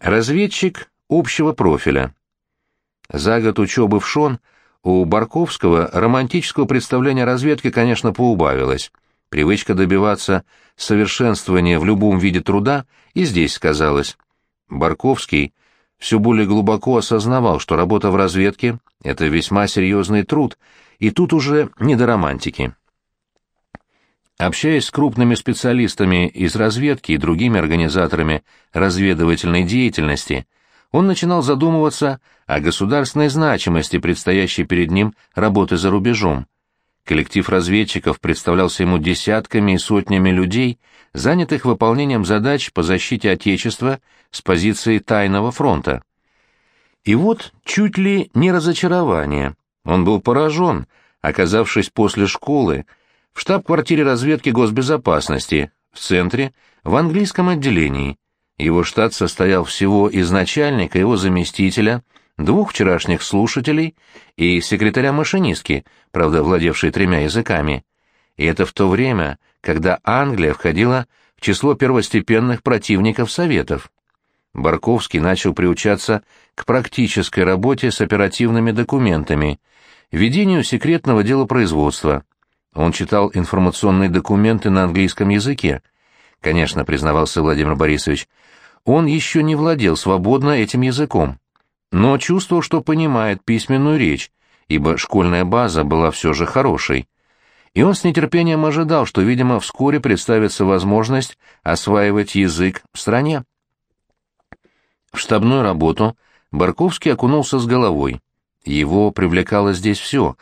Разведчик общего профиля. За год учебы в ШОН у Барковского романтического представления о разведке, конечно, поубавилось. Привычка добиваться совершенствования в любом виде труда и здесь сказалась. Барковский все более глубоко осознавал, что работа в разведке — это весьма серьезный труд, и тут уже не до романтики. Общаясь с крупными специалистами из разведки и другими организаторами разведывательной деятельности, он начинал задумываться о государственной значимости предстоящей перед ним работы за рубежом. Коллектив разведчиков представлялся ему десятками и сотнями людей, занятых выполнением задач по защите Отечества с позиции тайного фронта. И вот чуть ли не разочарование. Он был поражен, оказавшись после школы, в штаб-квартире разведки госбезопасности, в центре, в английском отделении. Его штат состоял всего из начальника, его заместителя, двух вчерашних слушателей и секретаря-машинистки, правда, владевшей тремя языками. И это в то время, когда Англия входила в число первостепенных противников Советов. Барковский начал приучаться к практической работе с оперативными документами, ведению секретного делопроизводства, он читал информационные документы на английском языке. Конечно, признавался Владимир Борисович, он еще не владел свободно этим языком, но чувствовал, что понимает письменную речь, ибо школьная база была все же хорошей. И он с нетерпением ожидал, что, видимо, вскоре представится возможность осваивать язык в стране. В штабную работу Барковский окунулся с головой. Его привлекало здесь все.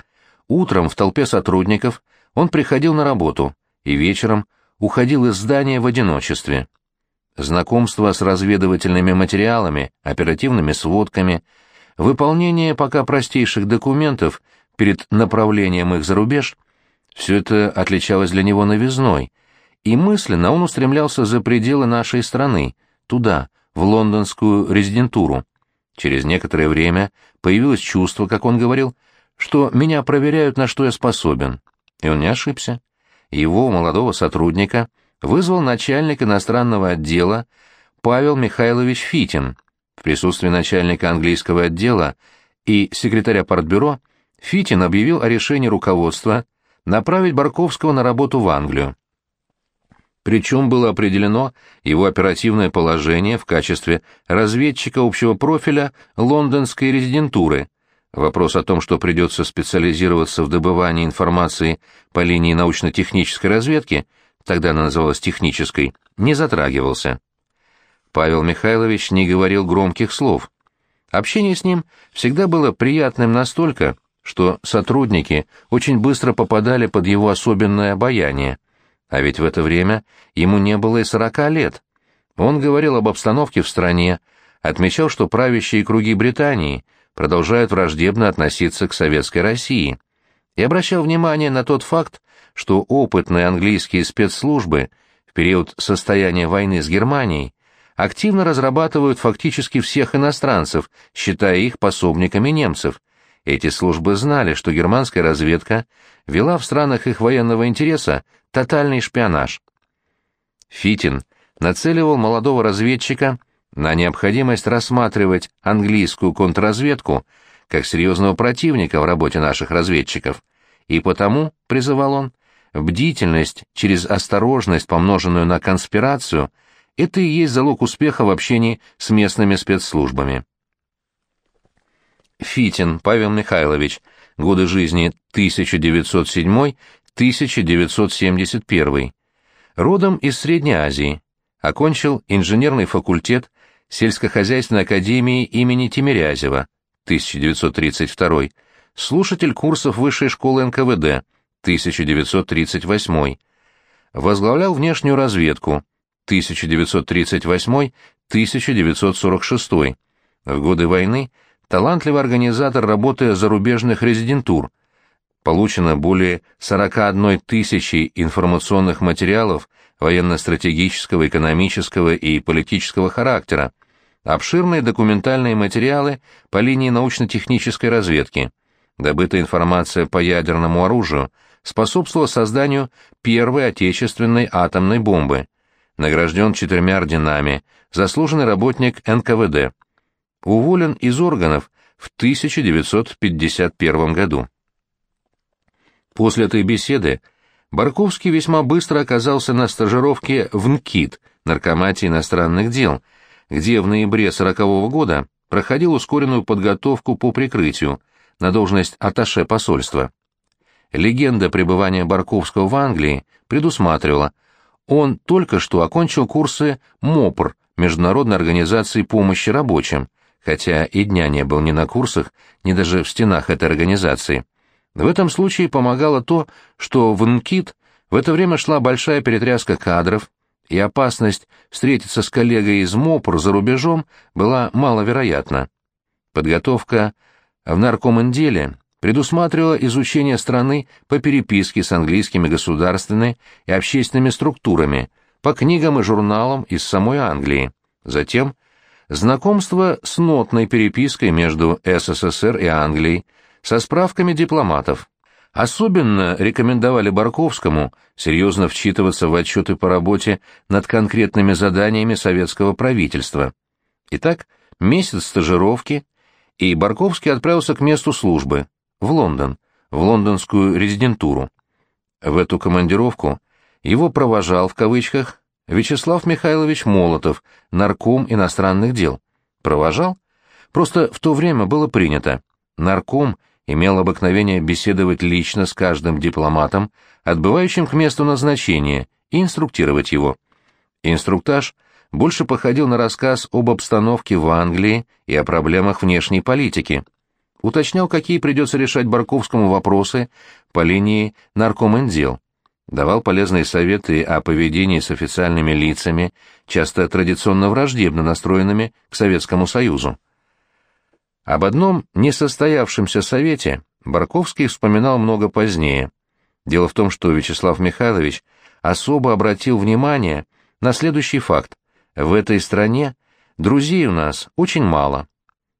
Утром в толпе сотрудников – он приходил на работу и вечером уходил из здания в одиночестве. Знакомство с разведывательными материалами, оперативными сводками, выполнение пока простейших документов перед направлением их за рубеж — все это отличалось для него новизной, и мысленно он устремлялся за пределы нашей страны, туда, в лондонскую резидентуру. Через некоторое время появилось чувство, как он говорил, что меня проверяют, на что я способен, и он не ошибся. Его, молодого сотрудника, вызвал начальник иностранного отдела Павел Михайлович Фитин. В присутствии начальника английского отдела и секретаря партбюро Фитин объявил о решении руководства направить Барковского на работу в Англию. Причем было определено его оперативное положение в качестве разведчика общего профиля лондонской резидентуры, Вопрос о том, что придется специализироваться в добывании информации по линии научно-технической разведки, тогда она называлась технической, не затрагивался. Павел Михайлович не говорил громких слов. Общение с ним всегда было приятным настолько, что сотрудники очень быстро попадали под его особенное обаяние. А ведь в это время ему не было и сорока лет. Он говорил об обстановке в стране, отмечал, что правящие круги Британии – продолжают враждебно относиться к советской России, и обращал внимание на тот факт, что опытные английские спецслужбы в период состояния войны с Германией активно разрабатывают фактически всех иностранцев, считая их пособниками немцев. Эти службы знали, что германская разведка вела в странах их военного интереса тотальный шпионаж. Фитин нацеливал молодого разведчика на необходимость рассматривать английскую контрразведку как серьезного противника в работе наших разведчиков, и потому, призывал он, бдительность через осторожность, помноженную на конспирацию, это и есть залог успеха в общении с местными спецслужбами. Фитин Павел Михайлович, годы жизни 1907-1971, родом из Средней Азии, окончил инженерный факультет сельскохозяйственной академии имени Тимирязева, 1932, слушатель курсов Высшей школы НКВД, 1938, возглавлял внешнюю разведку, 1938-1946, в годы войны талантливый организатор работы зарубежных резидентур, получено более 41 тысячи информационных материалов военно-стратегического, экономического и политического характера, обширные документальные материалы по линии научно-технической разведки. Добытая информация по ядерному оружию способствовала созданию первой отечественной атомной бомбы. награжден четырьмя орденами, заслуженный работник НКВД. Уволен из органов в 1951 году. После этой беседы Барковский весьма быстро оказался на стажировке в НКИД, Наркоматии иностранных дел, где в ноябре 40 -го года проходил ускоренную подготовку по прикрытию на должность атташе посольства. Легенда пребывания Барковского в Англии предусматривала, он только что окончил курсы МОПР, Международной организации помощи рабочим, хотя и дня не был ни на курсах, ни даже в стенах этой организации. В этом случае помогало то, что в НКИТ в это время шла большая перетряска кадров, и опасность встретиться с коллегой из МОПР за рубежом была маловероятна. Подготовка в наркоманделе предусматривала изучение страны по переписке с английскими государственными и общественными структурами, по книгам и журналам из самой Англии. Затем знакомство с нотной перепиской между СССР и Англией, со справками дипломатов. Особенно рекомендовали Барковскому серьезно вчитываться в отчеты по работе над конкретными заданиями советского правительства. Итак, месяц стажировки, и Барковский отправился к месту службы, в Лондон, в лондонскую резидентуру. В эту командировку его провожал, в кавычках, Вячеслав Михайлович Молотов, нарком иностранных дел. Провожал? Просто в то время было принято. Нарком имел обыкновение беседовать лично с каждым дипломатом, отбывающим к месту назначения, и инструктировать его. Инструктаж больше походил на рассказ об обстановке в Англии и о проблемах внешней политики. Уточнял, какие придется решать Барковскому вопросы по линии наркомендел. Давал полезные советы о поведении с официальными лицами, часто традиционно враждебно настроенными к Советскому Союзу. Об одном несостоявшемся совете Барковский вспоминал много позднее. Дело в том, что Вячеслав Михайлович особо обратил внимание на следующий факт. В этой стране друзей у нас очень мало.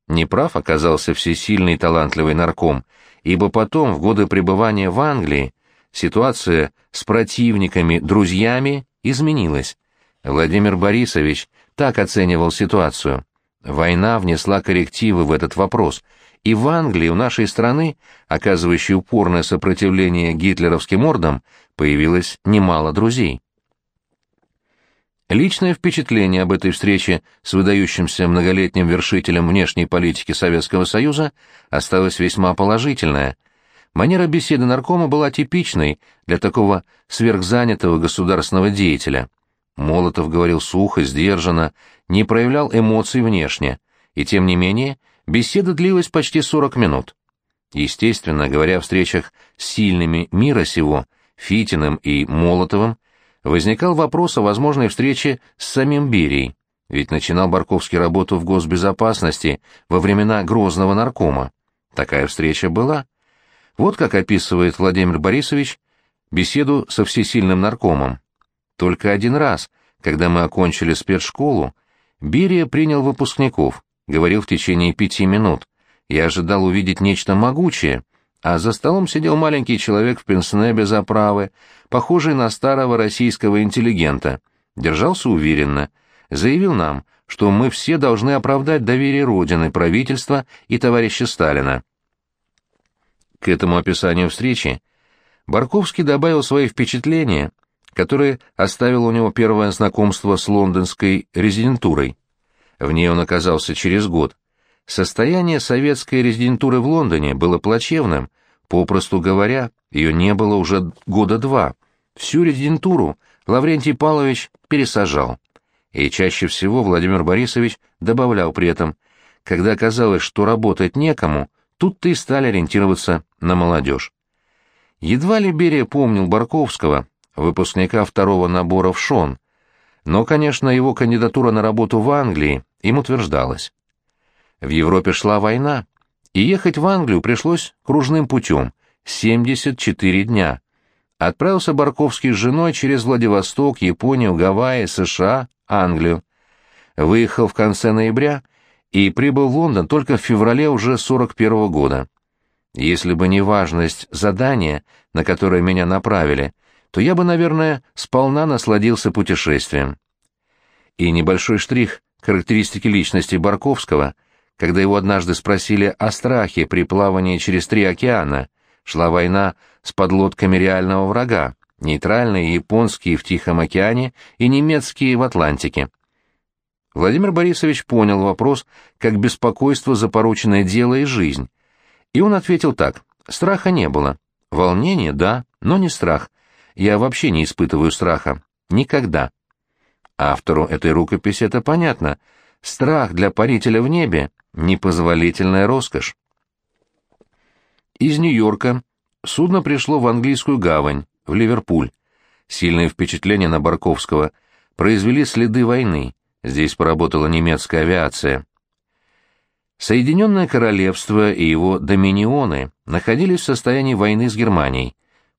Неправ оказался всесильный и талантливый нарком, ибо потом, в годы пребывания в Англии, ситуация с противниками, друзьями изменилась. Владимир Борисович так оценивал ситуацию. Война внесла коррективы в этот вопрос, и в Англии у нашей страны, оказывающей упорное сопротивление гитлеровским ордам, появилось немало друзей. Личное впечатление об этой встрече с выдающимся многолетним вершителем внешней политики Советского Союза осталось весьма положительное. Манера беседы наркома была типичной для такого сверхзанятого государственного деятеля. Молотов говорил сухо, сдержанно, не проявлял эмоций внешне, и тем не менее беседа длилась почти 40 минут. Естественно, говоря о встречах с сильными мира сего, Фитиным и Молотовым, возникал вопрос о возможной встрече с самим Берией, ведь начинал Барковский работу в госбезопасности во времена Грозного наркома. Такая встреча была. Вот как описывает Владимир Борисович беседу со всесильным наркомом. Только один раз, когда мы окончили спецшколу, Берия принял выпускников, говорил в течение пяти минут. Я ожидал увидеть нечто могучее, а за столом сидел маленький человек в пенсне без оправы, похожий на старого российского интеллигента. Держался уверенно, заявил нам, что мы все должны оправдать доверие Родины, правительства и товарища Сталина. К этому описанию встречи Барковский добавил свои впечатления который оставил у него первое знакомство с лондонской резидентурой. В ней он оказался через год. Состояние советской резидентуры в Лондоне было плачевным, попросту говоря, ее не было уже года два. Всю резидентуру Лаврентий Павлович пересажал. И чаще всего Владимир Борисович добавлял при этом, когда казалось, что работать некому, тут-то и стали ориентироваться на молодежь. Едва ли Берия помнил Барковского, выпускника второго набора в ШОН, но, конечно, его кандидатура на работу в Англии им утверждалась. В Европе шла война, и ехать в Англию пришлось кружным путем — 74 дня. Отправился Барковский с женой через Владивосток, Японию, Гавайи, США, Англию. Выехал в конце ноября и прибыл в Лондон только в феврале уже 41 -го года. Если бы не важность задания, на которое меня направили — то я бы, наверное, сполна насладился путешествием. И небольшой штрих характеристики личности Барковского, когда его однажды спросили о страхе при плавании через три океана, шла война с подлодками реального врага, нейтральные японские в Тихом океане и немецкие в Атлантике. Владимир Борисович понял вопрос как беспокойство за порученное дело и жизнь. И он ответил так. Страха не было. Волнение, да, но не страх. Я вообще не испытываю страха. Никогда. Автору этой рукописи это понятно. Страх для парителя в небе — непозволительная роскошь. Из Нью-Йорка судно пришло в английскую гавань, в Ливерпуль. Сильное впечатление на Барковского произвели следы войны. Здесь поработала немецкая авиация. Соединенное Королевство и его доминионы находились в состоянии войны с Германией,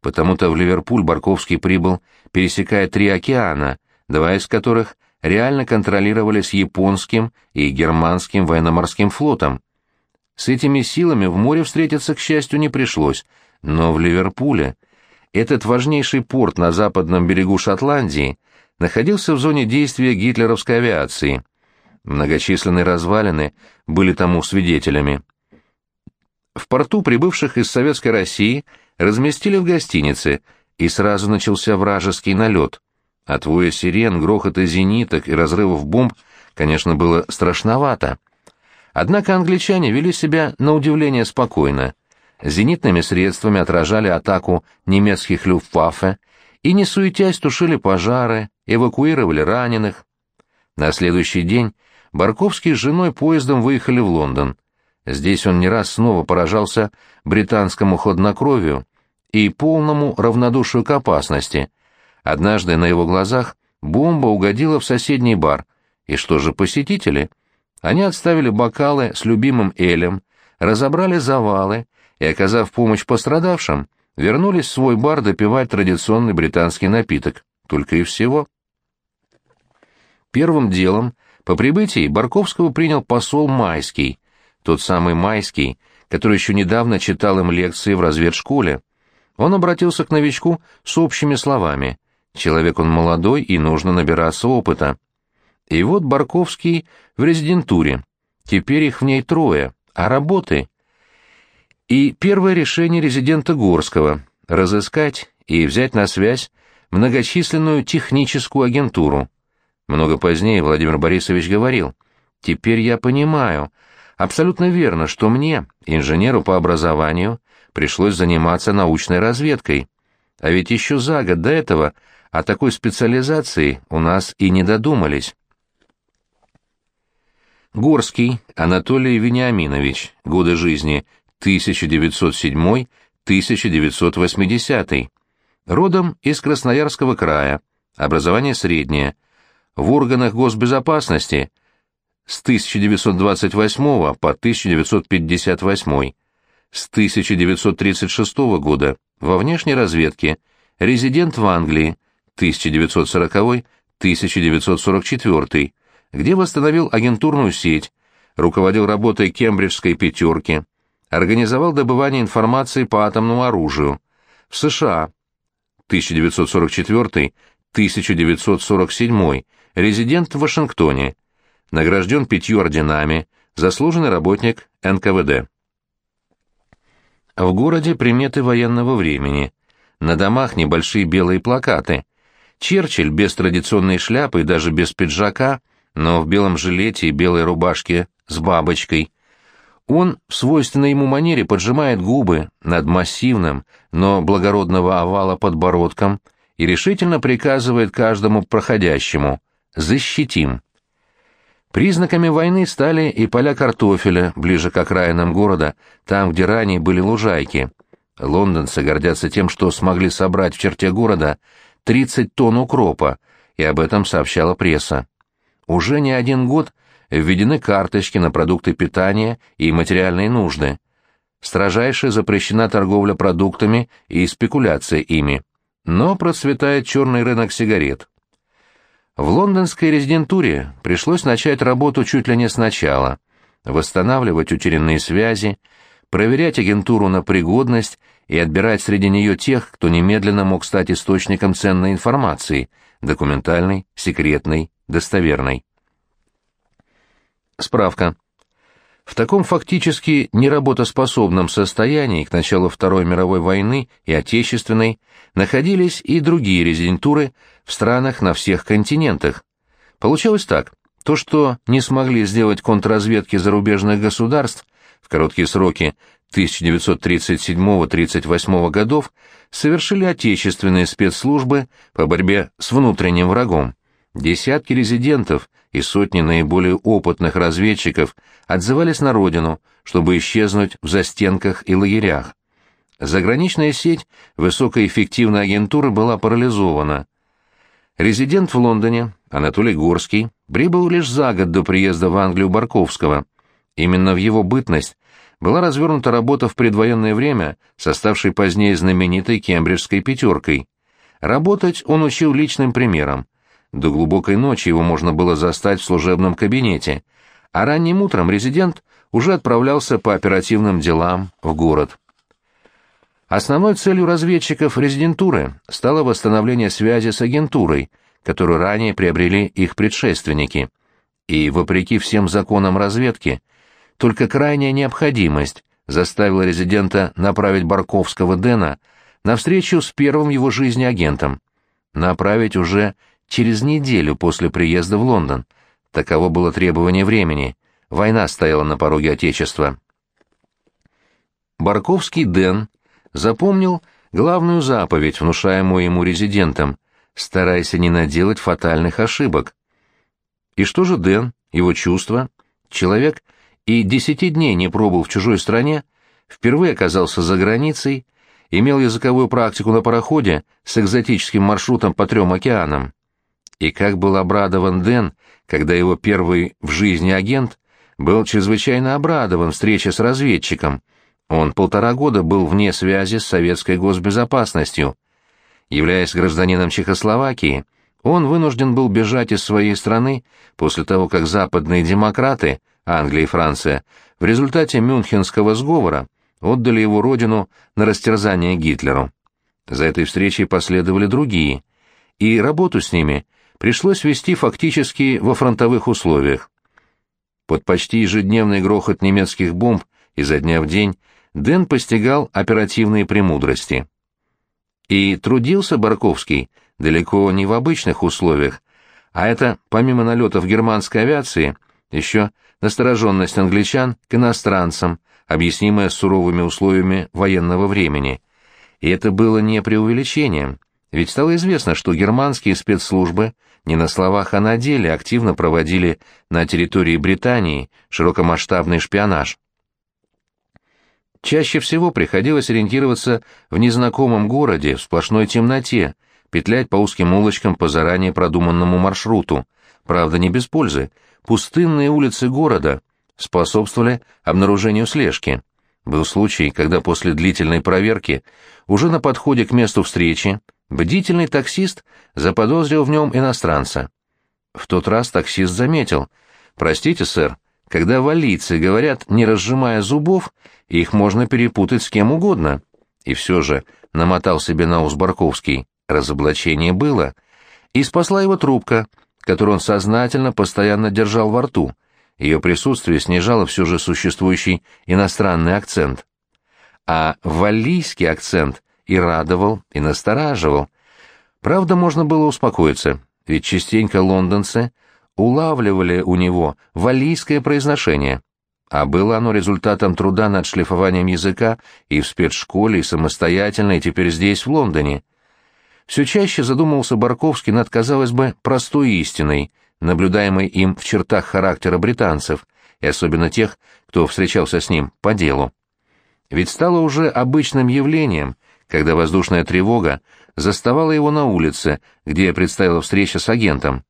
потому-то в Ливерпуль Барковский прибыл, пересекая три океана, два из которых реально контролировались японским и германским военно-морским флотом. С этими силами в море встретиться, к счастью, не пришлось, но в Ливерпуле этот важнейший порт на западном берегу Шотландии находился в зоне действия гитлеровской авиации. Многочисленные развалины были тому свидетелями. В порту прибывших из Советской России разместили в гостинице, и сразу начался вражеский налет. От воя сирен, грохота зениток и разрывов бомб, конечно, было страшновато. Однако англичане вели себя на удивление спокойно. Зенитными средствами отражали атаку немецких люфтваффе и, не суетясь, тушили пожары, эвакуировали раненых. На следующий день Барковский с женой поездом выехали в Лондон. Здесь он не раз снова поражался британскому хладнокровию и полному равнодушию к опасности. Однажды на его глазах бомба угодила в соседний бар. И что же посетители? Они отставили бокалы с любимым Элем, разобрали завалы и, оказав помощь пострадавшим, вернулись в свой бар допивать традиционный британский напиток. Только и всего. Первым делом по прибытии Барковского принял посол Майский, тот самый Майский, который еще недавно читал им лекции в разведшколе. Он обратился к новичку с общими словами. Человек он молодой, и нужно набираться опыта. И вот Барковский в резидентуре. Теперь их в ней трое, а работы... И первое решение резидента Горского — разыскать и взять на связь многочисленную техническую агентуру. Много позднее Владимир Борисович говорил, «Теперь я понимаю, абсолютно верно, что мне, инженеру по образованию, пришлось заниматься научной разведкой. А ведь еще за год до этого о такой специализации у нас и не додумались». Горский Анатолий Вениаминович, годы жизни 1907-1980, родом из Красноярского края, образование среднее – в органах госбезопасности с 1928 по 1958, с 1936 года во внешней разведке, резидент в Англии 1940-1944, где восстановил агентурную сеть, руководил работой Кембриджской пятерки, организовал добывание информации по атомному оружию. В США 1944-1947 резидент в Вашингтоне, награжден пятью орденами, заслуженный работник НКВД. В городе приметы военного времени. На домах небольшие белые плакаты. Черчилль без традиционной шляпы и даже без пиджака, но в белом жилете и белой рубашке с бабочкой. Он в свойственной ему манере поджимает губы над массивным, но благородного овала подбородком и решительно приказывает каждому проходящему защитим. Признаками войны стали и поля картофеля ближе к окраинам города, там, где ранее были лужайки. Лондонцы гордятся тем, что смогли собрать в черте города 30 тонн укропа, и об этом сообщала пресса. Уже не один год введены карточки на продукты питания и материальные нужды. Строжайше запрещена торговля продуктами и спекуляция ими. Но процветает черный рынок сигарет. В лондонской резидентуре пришлось начать работу чуть ли не сначала, восстанавливать утерянные связи, проверять агентуру на пригодность и отбирать среди нее тех, кто немедленно мог стать источником ценной информации, документальной, секретной достоверной. Справка. В таком фактически неработоспособном состоянии к началу Второй мировой войны и Отечественной находились и другие резидентуры в странах на всех континентах. Получалось так. То, что не смогли сделать контрразведки зарубежных государств в короткие сроки 1937-38 годов, совершили отечественные спецслужбы по борьбе с внутренним врагом. Десятки резидентов и сотни наиболее опытных разведчиков отзывались на родину, чтобы исчезнуть в застенках и лагерях. Заграничная сеть высокоэффективной агентуры была парализована. Резидент в Лондоне, Анатолий Горский, прибыл лишь за год до приезда в Англию Барковского. Именно в его бытность была развернута работа в предвоенное время, составшей позднее знаменитой кембриджской пятеркой. Работать он учил личным примером. До глубокой ночи его можно было застать в служебном кабинете, а ранним утром резидент уже отправлялся по оперативным делам в город. Основной целью разведчиков резидентуры стало восстановление связи с агентурой, которую ранее приобрели их предшественники. И, вопреки всем законам разведки, только крайняя необходимость заставила резидента направить Барковского Дэна на встречу с первым его жизни агентом. Направить уже через неделю после приезда в Лондон. Таково было требование времени. Война стояла на пороге Отечества. Барковский Дэн запомнил главную заповедь, внушаемую ему резидентом «Старайся не наделать фатальных ошибок». И что же Дэн, его чувства? Человек и десяти дней не пробыл в чужой стране, впервые оказался за границей, имел языковую практику на пароходе с экзотическим маршрутом по трем океанам. И как был обрадован Дэн, когда его первый в жизни агент был чрезвычайно обрадован встрече с разведчиком. Он полтора года был вне связи с советской госбезопасностью. Являясь гражданином Чехословакии, он вынужден был бежать из своей страны после того, как западные демократы, Англия и Франция, в результате Мюнхенского сговора отдали его родину на растерзание Гитлеру. За этой встречей последовали другие, и работу с ними – пришлось вести фактически во фронтовых условиях. Под почти ежедневный грохот немецких бомб изо дня в день Дэн постигал оперативные премудрости. И трудился Барковский далеко не в обычных условиях, а это, помимо налетов германской авиации, еще настороженность англичан к иностранцам, объяснимая суровыми условиями военного времени. И это было не преувеличением, ведь стало известно, что германские спецслужбы не на словах, а на деле активно проводили на территории Британии широкомасштабный шпионаж. Чаще всего приходилось ориентироваться в незнакомом городе, в сплошной темноте, петлять по узким улочкам по заранее продуманному маршруту. Правда, не без пользы. Пустынные улицы города способствовали обнаружению слежки. Был случай, когда после длительной проверки, уже на подходе к месту встречи, Бдительный таксист заподозрил в нем иностранца. В тот раз таксист заметил. «Простите, сэр, когда валийцы говорят, не разжимая зубов, их можно перепутать с кем угодно». И все же, намотал себе на ус Барковский, разоблачение было. И спасла его трубка, которую он сознательно постоянно держал во рту. Ее присутствие снижало все же существующий иностранный акцент. А валлийский акцент и радовал, и настораживал. Правда, можно было успокоиться, ведь частенько лондонцы улавливали у него валийское произношение, а было оно результатом труда над шлифованием языка и в спецшколе, и самостоятельно, и теперь здесь, в Лондоне. Все чаще задумывался Барковский над, казалось бы, простой истиной, наблюдаемой им в чертах характера британцев, и особенно тех, кто встречался с ним по делу. Ведь стало уже обычным явлением — когда воздушная тревога заставала его на улице, где предстояла встреча с агентом.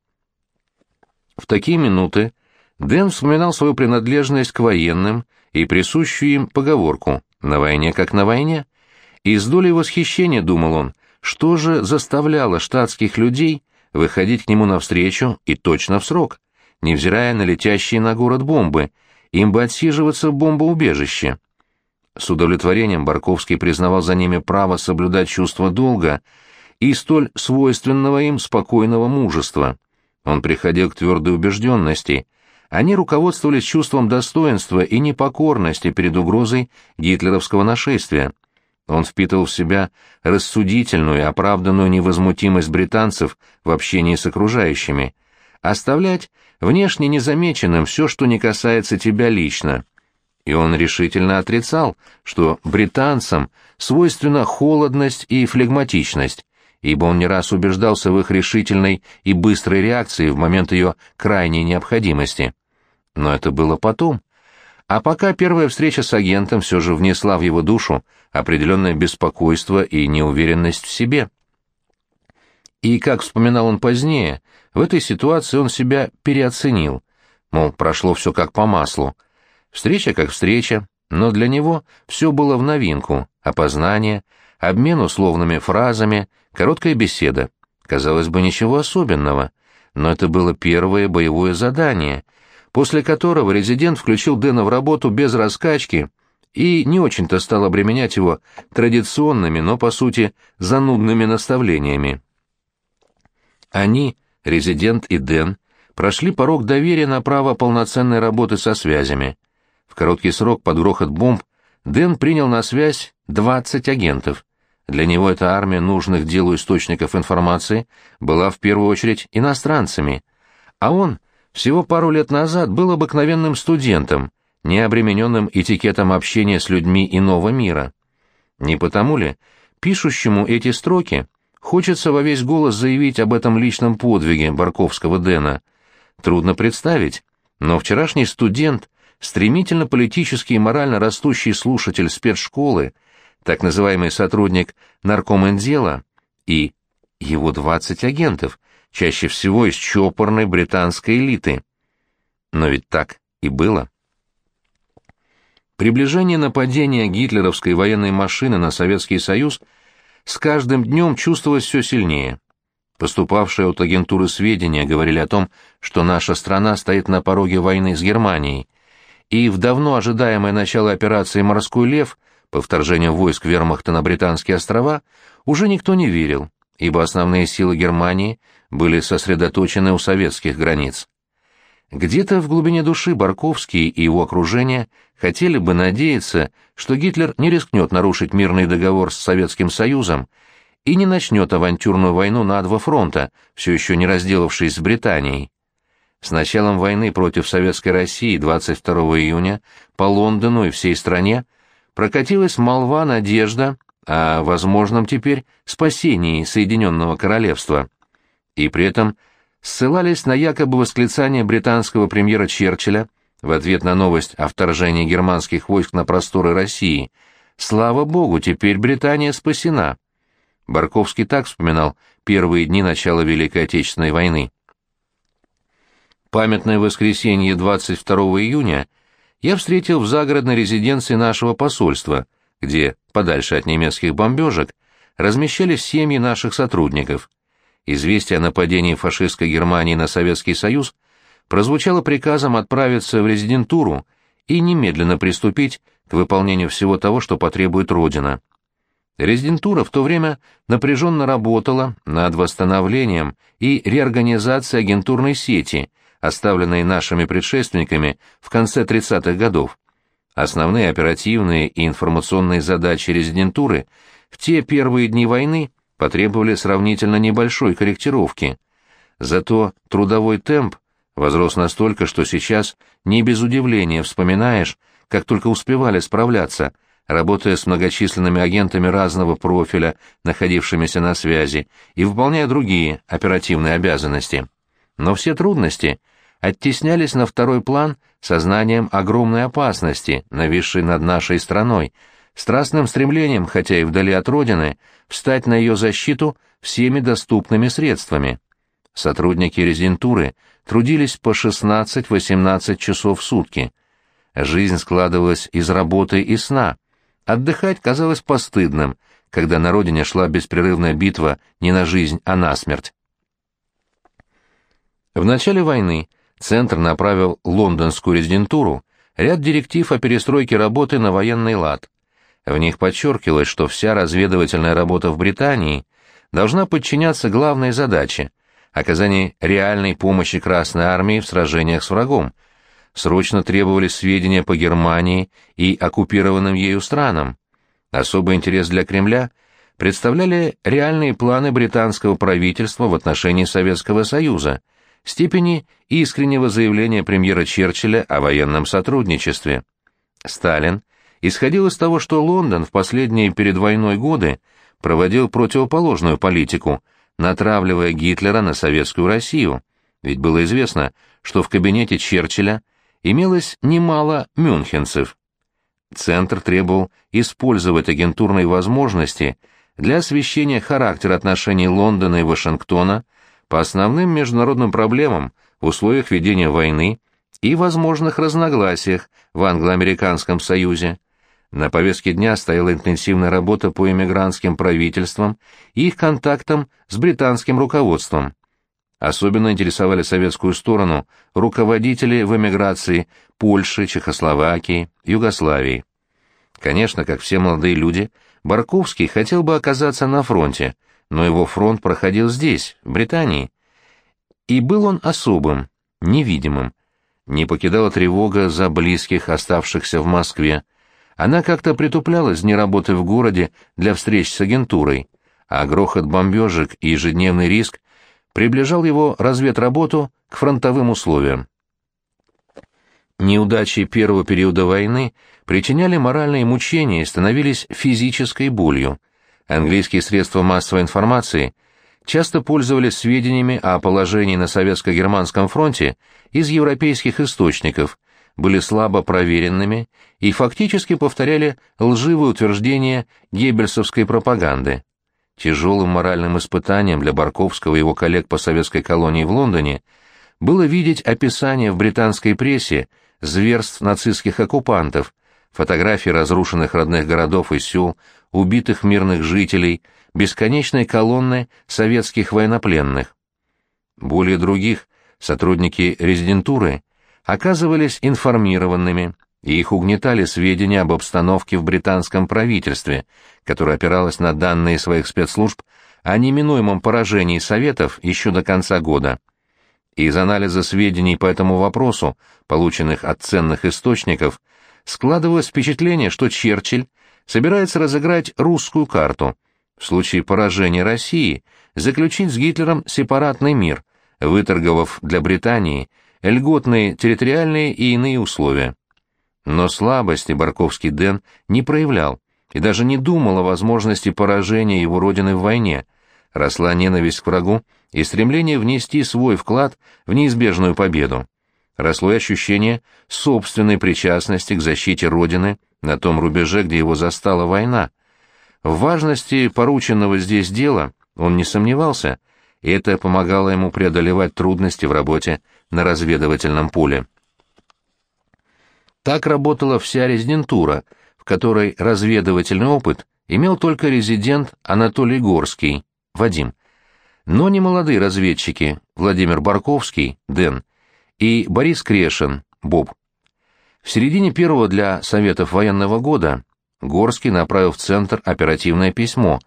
В такие минуты Дэн вспоминал свою принадлежность к военным и присущую им поговорку «на войне как на войне», и с долей восхищения думал он, что же заставляло штатских людей выходить к нему навстречу и точно в срок, невзирая на летящие на город бомбы, им бы отсиживаться в бомбоубежище. С удовлетворением Барковский признавал за ними право соблюдать чувство долга и столь свойственного им спокойного мужества. Он приходил к твердой убежденности. Они руководствовались чувством достоинства и непокорности перед угрозой гитлеровского нашествия. Он впитывал в себя рассудительную и оправданную невозмутимость британцев в общении с окружающими. Оставлять внешне незамеченным все, что не касается тебя лично. И он решительно отрицал, что британцам свойственна холодность и флегматичность, ибо он не раз убеждался в их решительной и быстрой реакции в момент ее крайней необходимости. Но это было потом. А пока первая встреча с агентом все же внесла в его душу определенное беспокойство и неуверенность в себе. И, как вспоминал он позднее, в этой ситуации он себя переоценил, мол, прошло все как по маслу. Встреча как встреча, но для него все было в новинку, опознание, обмен условными фразами, короткая беседа. Казалось бы, ничего особенного, но это было первое боевое задание, после которого резидент включил Дэна в работу без раскачки и не очень-то стал обременять его традиционными, но, по сути, занудными наставлениями. Они, резидент и Дэн, прошли порог доверия на право полноценной работы со связями. Короткий срок под грохот бомб Дэн принял на связь 20 агентов. Для него эта армия нужных делу источников информации была в первую очередь иностранцами, а он всего пару лет назад был обыкновенным студентом, не обремененным этикетом общения с людьми иного мира. Не потому ли пишущему эти строки хочется во весь голос заявить об этом личном подвиге Барковского Дэна? Трудно представить, но вчерашний студент стремительно политически и морально растущий слушатель спецшколы, так называемый сотрудник наркомендела и его 20 агентов, чаще всего из чопорной британской элиты. Но ведь так и было. Приближение нападения гитлеровской военной машины на Советский Союз с каждым днем чувствовалось все сильнее. Поступавшие от агентуры сведения говорили о том, что наша страна стоит на пороге войны с Германией, и в давно ожидаемое начало операции «Морской лев» по вторжению войск вермахта на Британские острова уже никто не верил, ибо основные силы Германии были сосредоточены у советских границ. Где-то в глубине души Барковский и его окружение хотели бы надеяться, что Гитлер не рискнет нарушить мирный договор с Советским Союзом и не начнет авантюрную войну на два фронта, все еще не разделавшись с Британией. С началом войны против Советской России 22 июня по Лондону и всей стране прокатилась молва надежда о возможном теперь спасении Соединенного Королевства. И при этом ссылались на якобы восклицание британского премьера Черчилля в ответ на новость о вторжении германских войск на просторы России. «Слава Богу, теперь Британия спасена!» Барковский так вспоминал первые дни начала Великой Отечественной войны памятное воскресенье 22 июня я встретил в загородной резиденции нашего посольства, где, подальше от немецких бомбежек, размещались семьи наших сотрудников. Известие о нападении фашистской Германии на Советский Союз прозвучало приказом отправиться в резидентуру и немедленно приступить к выполнению всего того, что потребует Родина. Резидентура в то время напряженно работала над восстановлением и реорганизацией агентурной сети – оставленные нашими предшественниками в конце 30-х годов. Основные оперативные и информационные задачи резидентуры в те первые дни войны потребовали сравнительно небольшой корректировки. Зато трудовой темп возрос настолько, что сейчас не без удивления вспоминаешь, как только успевали справляться, работая с многочисленными агентами разного профиля, находившимися на связи, и выполняя другие оперативные обязанности. Но все трудности оттеснялись на второй план сознанием огромной опасности, нависшей над нашей страной, страстным стремлением, хотя и вдали от родины, встать на ее защиту всеми доступными средствами. Сотрудники резидентуры трудились по 16-18 часов в сутки. Жизнь складывалась из работы и сна. Отдыхать казалось постыдным, когда на родине шла беспрерывная битва не на жизнь, а на смерть. В начале войны Центр направил лондонскую резидентуру ряд директив о перестройке работы на военный лад. В них подчеркивалось, что вся разведывательная работа в Британии должна подчиняться главной задаче оказание реальной помощи Красной Армии в сражениях с врагом. Срочно требовались сведения по Германии и оккупированным ею странам. Особый интерес для Кремля представляли реальные планы британского правительства в отношении Советского Союза, степени искреннего заявления премьера Черчилля о военном сотрудничестве. Сталин исходил из того, что Лондон в последние перед войной годы проводил противоположную политику, натравливая Гитлера на советскую Россию, ведь было известно, что в кабинете Черчилля имелось немало мюнхенцев. Центр требовал использовать агентурные возможности для освещения характера отношений Лондона и Вашингтона по основным международным проблемам в условиях ведения войны и возможных разногласиях в англо-американском союзе. На повестке дня стояла интенсивная работа по эмигрантским правительствам и их контактам с британским руководством. Особенно интересовали советскую сторону руководители в эмиграции Польши, Чехословакии, Югославии. Конечно, как все молодые люди, Барковский хотел бы оказаться на фронте, но его фронт проходил здесь, в Британии. И был он особым, невидимым. Не покидала тревога за близких, оставшихся в Москве. Она как-то притуплялась дни работы в городе для встреч с агентурой, а грохот бомбежек и ежедневный риск приближал его разведработу к фронтовым условиям. Неудачи первого периода войны причиняли моральные мучения и становились физической болью. Английские средства массовой информации часто пользовались сведениями о положении на советско-германском фронте из европейских источников, были слабо проверенными и фактически повторяли лживые утверждения геббельсовской пропаганды. Тяжелым моральным испытанием для Барковского и его коллег по советской колонии в Лондоне было видеть описание в британской прессе зверств нацистских оккупантов, фотографии разрушенных родных городов и сел, убитых мирных жителей, бесконечной колонны советских военнопленных. Более других сотрудники резидентуры оказывались информированными, и их угнетали сведения об обстановке в британском правительстве, которое опиралось на данные своих спецслужб о неминуемом поражении Советов еще до конца года. Из анализа сведений по этому вопросу, полученных от ценных источников, складывалось впечатление, что Черчилль собирается разыграть русскую карту, в случае поражения России заключить с Гитлером сепаратный мир, выторговав для Британии льготные территориальные и иные условия. Но слабости Барковский Дэн не проявлял и даже не думал о возможности поражения его родины в войне. Росла ненависть к врагу и стремление внести свой вклад в неизбежную победу. Росло и ощущение собственной причастности к защите Родины на том рубеже, где его застала война. В важности порученного здесь дела он не сомневался, и это помогало ему преодолевать трудности в работе на разведывательном поле. Так работала вся резидентура, в которой разведывательный опыт имел только резидент Анатолий Горский, Вадим – но не молодые разведчики Владимир Барковский, Дэн, и Борис Крешин, Боб. В середине первого для Советов военного года Горский направил в Центр оперативное письмо,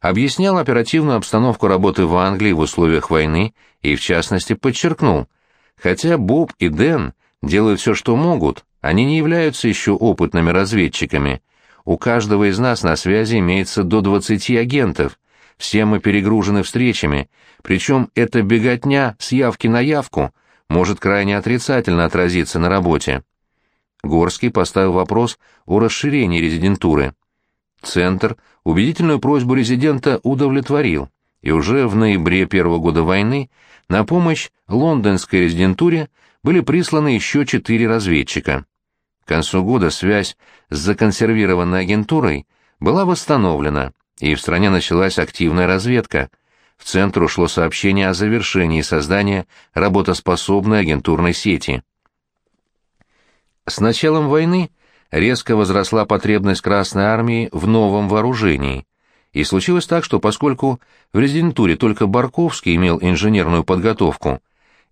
объяснял оперативную обстановку работы в Англии в условиях войны и, в частности, подчеркнул, хотя Боб и Дэн делают все, что могут, они не являются еще опытными разведчиками. У каждого из нас на связи имеется до 20 агентов, все мы перегружены встречами, причем эта беготня с явки на явку может крайне отрицательно отразиться на работе. Горский поставил вопрос о расширении резидентуры. Центр убедительную просьбу резидента удовлетворил, и уже в ноябре первого года войны на помощь лондонской резидентуре были присланы еще четыре разведчика. К концу года связь с законсервированной агентурой была восстановлена, и в стране началась активная разведка. В центр ушло сообщение о завершении создания работоспособной агентурной сети. С началом войны резко возросла потребность Красной Армии в новом вооружении. И случилось так, что поскольку в резидентуре только Барковский имел инженерную подготовку,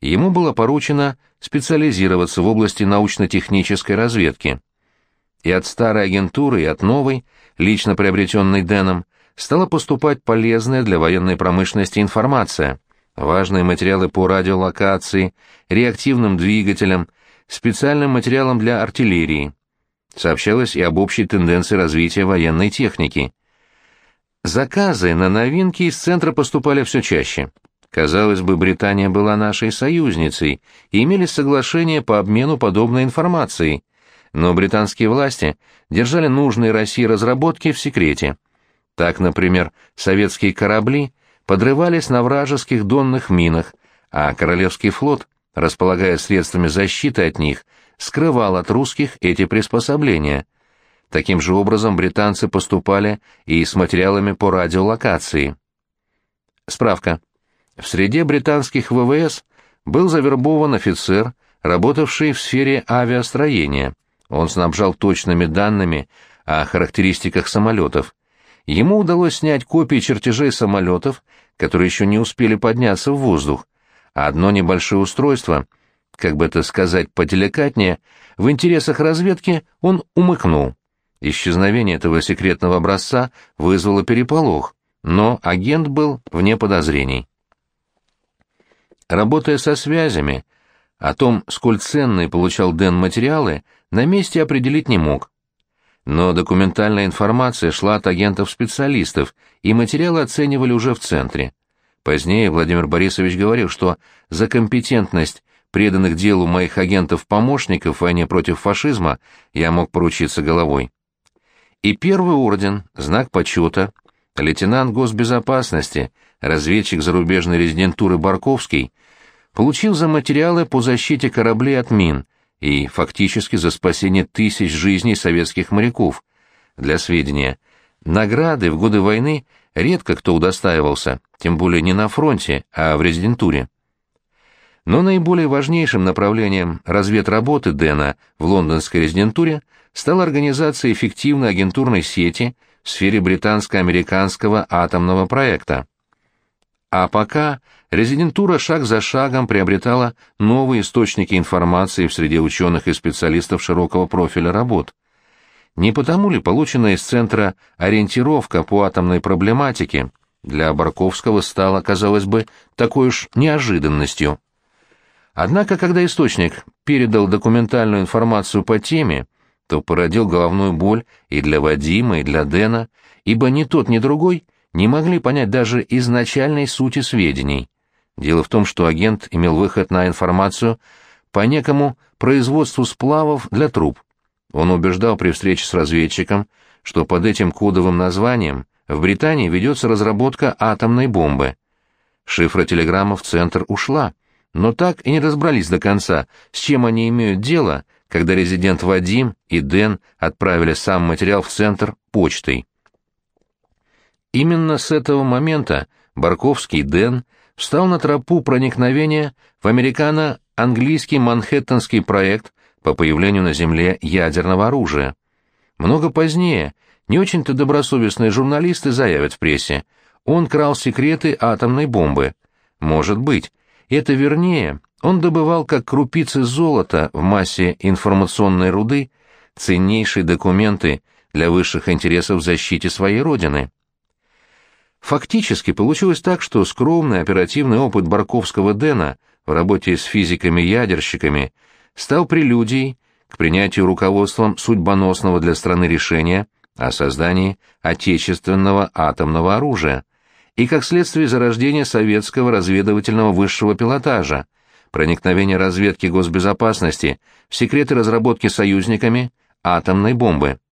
ему было поручено специализироваться в области научно-технической разведки. И от старой агентуры, и от новой, лично приобретенной Дэном, стала поступать полезная для военной промышленности информация, важные материалы по радиолокации, реактивным двигателям, специальным материалам для артиллерии. Сообщалось и об общей тенденции развития военной техники. Заказы на новинки из центра поступали все чаще. Казалось бы, Британия была нашей союзницей и имели соглашение по обмену подобной информацией. Но британские власти держали нужные России разработки в секрете. Так, например, советские корабли подрывались на вражеских донных минах, а Королевский флот, располагая средствами защиты от них, скрывал от русских эти приспособления. Таким же образом британцы поступали и с материалами по радиолокации. Справка. В среде британских ВВС был завербован офицер, работавший в сфере авиастроения. Он снабжал точными данными о характеристиках самолетов. Ему удалось снять копии чертежей самолетов, которые еще не успели подняться в воздух, а одно небольшое устройство, как бы это сказать поделикатнее, в интересах разведки он умыкнул. Исчезновение этого секретного образца вызвало переполох, но агент был вне подозрений. Работая со связями, о том, сколь ценные получал Дэн материалы, на месте определить не мог. Но документальная информация шла от агентов-специалистов, и материалы оценивали уже в центре. Позднее Владимир Борисович говорил, что за компетентность преданных делу моих агентов-помощников в войне против фашизма я мог поручиться головой. И первый орден, знак почета, лейтенант госбезопасности, разведчик зарубежной резидентуры Барковский, получил за материалы по защите кораблей от мин и фактически за спасение тысяч жизней советских моряков. Для сведения, награды в годы войны редко кто удостаивался, тем более не на фронте, а в резидентуре. Но наиболее важнейшим направлением разведработы Дэна в лондонской резидентуре стала организация эффективной агентурной сети в сфере британско-американского атомного проекта. А пока резидентура шаг за шагом приобретала новые источники информации в среде ученых и специалистов широкого профиля работ. Не потому ли полученная из центра ориентировка по атомной проблематике для Барковского стала, казалось бы, такой уж неожиданностью? Однако, когда источник передал документальную информацию по теме, то породил головную боль и для Вадима, и для Дэна, ибо ни тот, ни другой не могли понять даже изначальной сути сведений. Дело в том, что агент имел выход на информацию по некому производству сплавов для труб. Он убеждал при встрече с разведчиком, что под этим кодовым названием в Британии ведется разработка атомной бомбы. Шифра телеграмма в центр ушла, но так и не разобрались до конца, с чем они имеют дело, когда резидент Вадим и Дэн отправили сам материал в центр почтой. Именно с этого момента Барковский Дэн встал на тропу проникновения в американо-английский Манхэттенский проект по появлению на Земле ядерного оружия. Много позднее не очень-то добросовестные журналисты заявят в прессе, он крал секреты атомной бомбы. Может быть, это вернее, он добывал как крупицы золота в массе информационной руды ценнейшие документы для высших интересов в защите своей родины. Фактически получилось так, что скромный оперативный опыт Барковского Дэна в работе с физиками-ядерщиками стал прелюдией к принятию руководством судьбоносного для страны решения о создании отечественного атомного оружия и как следствие зарождения советского разведывательного высшего пилотажа, проникновения разведки госбезопасности в секреты разработки союзниками атомной бомбы.